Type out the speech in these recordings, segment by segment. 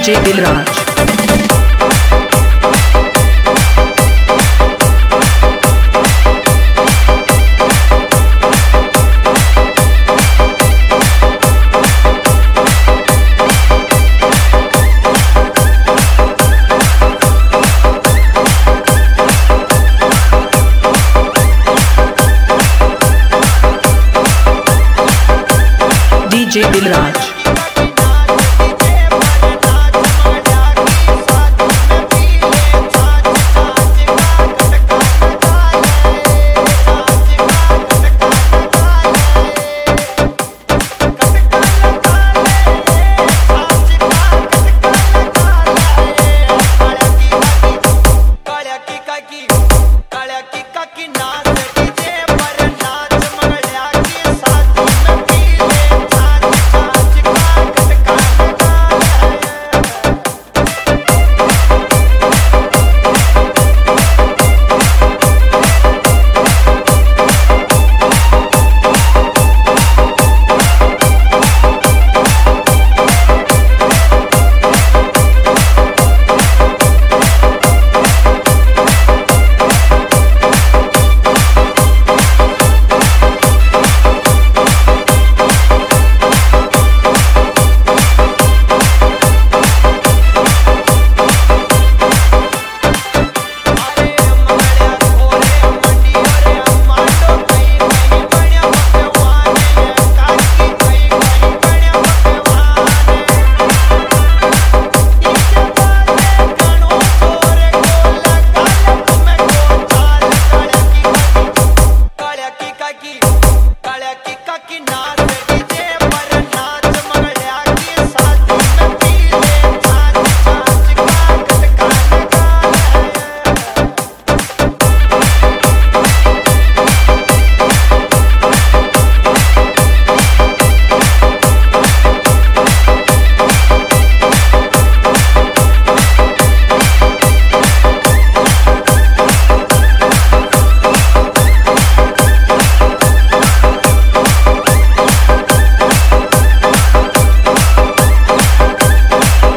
DJ Dilraj DJ Dilraj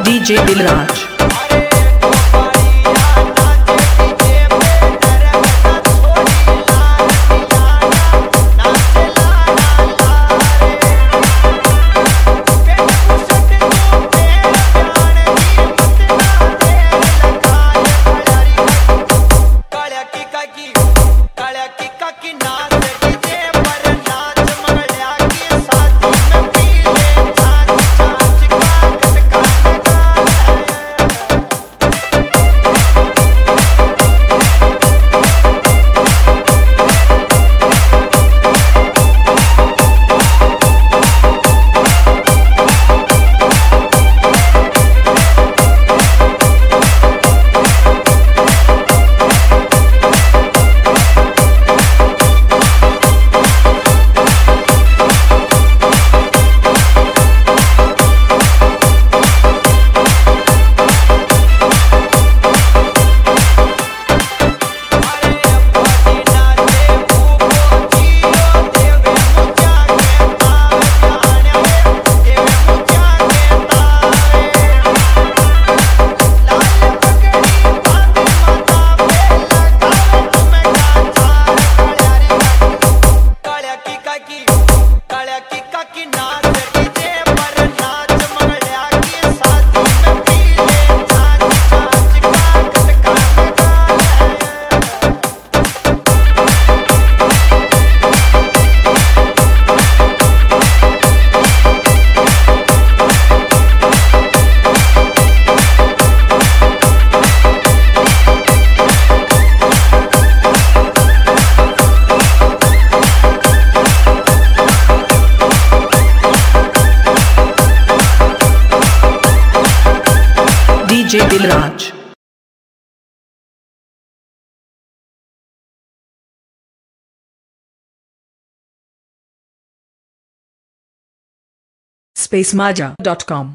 DJ Dilraj DJ Dilraj spacemaja.com